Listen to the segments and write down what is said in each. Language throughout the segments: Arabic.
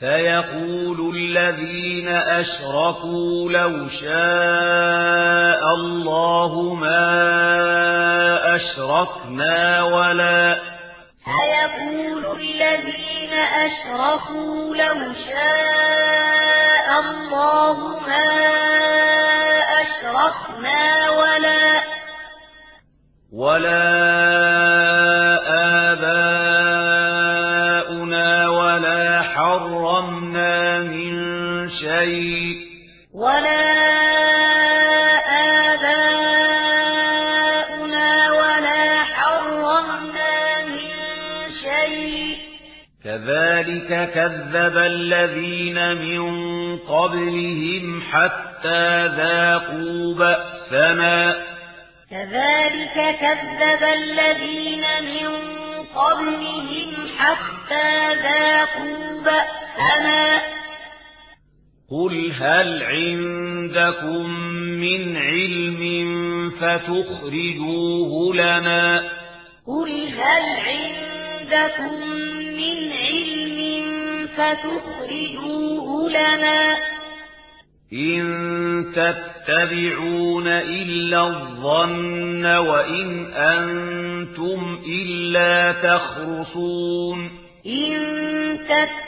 سيقول الذين أشركوا لو شاء الله ما أشركنا ولا سيقول الذين أشركوا لو شاء الله ما أشركنا ولا ولا ولا آباؤنا ولا حرمنا من شيء كذلك كذب الذين من قبلهم حتى ذاقوا بأسنا. كذلك كذب الذين من قبلهم حتى ذاقوا بأسنا. قل هل عندكم من علم فتخرجوه لنا؟ قل هل عندكم من علم فتخرجوه لنا؟ إن تتبعون إلا الظن وإن أنتم إلا تخرصون إن تتبعون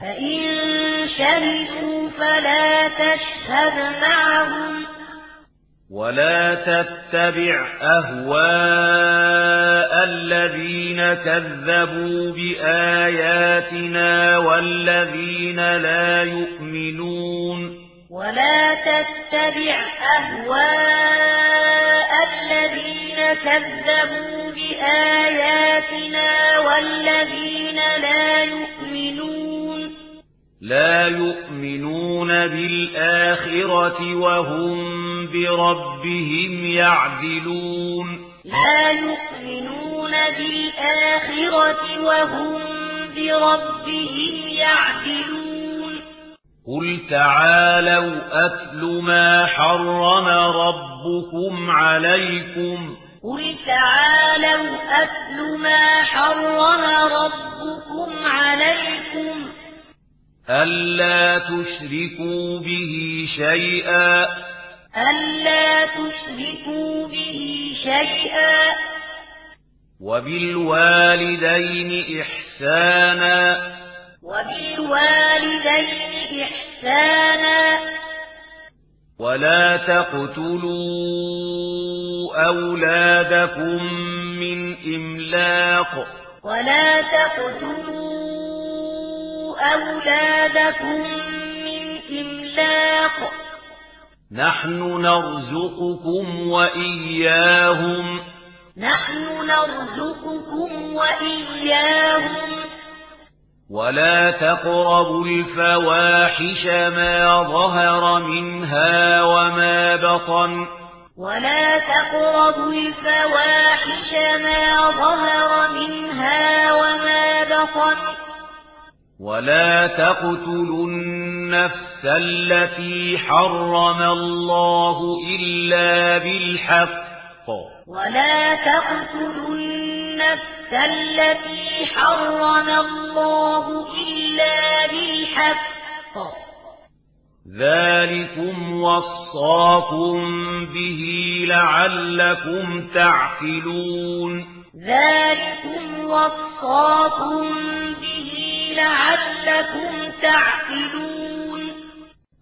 فإن شركوا فلا تشهد معهم ولا تتبع أهواء الذين كذبوا بآياتنا والذين لا يؤمنون ولا تتبع أهواء الذين كذبوا بآياتنا والذين لا يؤمنون يؤمنون بالآخرة وهم بربهم يعدلون. لا يؤمنون بالآخرة وهم بربهم يعدلون. قل تعالوا أتل ما حرم ربكم عليكم. قل تعالوا أتل ما حرم ربكم عليكم. ألا تشركوا به شيئا ألا تشركوا به شيئا وبالوالدين إحسانا وبالوالدين إحسانا ولا تقتلوا أولادكم من إملاق ولا تقتلوا أولادكم من إملاق. نحن نرزقكم وإياهم. نحن نرزقكم وإياهم. ولا تقربوا الفواحش ما ظهر منها وما بطن. ولا تقربوا الفواحش ما ظهر منها وما بطن. ولا تقتلوا النفس التي حرم الله إلا بالحق. ولا تقتلوا النفس التي حرم الله إلا بالحق. ذلكم وصاكم به لعلكم تعقلون. ذلكم وصاكم به لعلكم تعقلون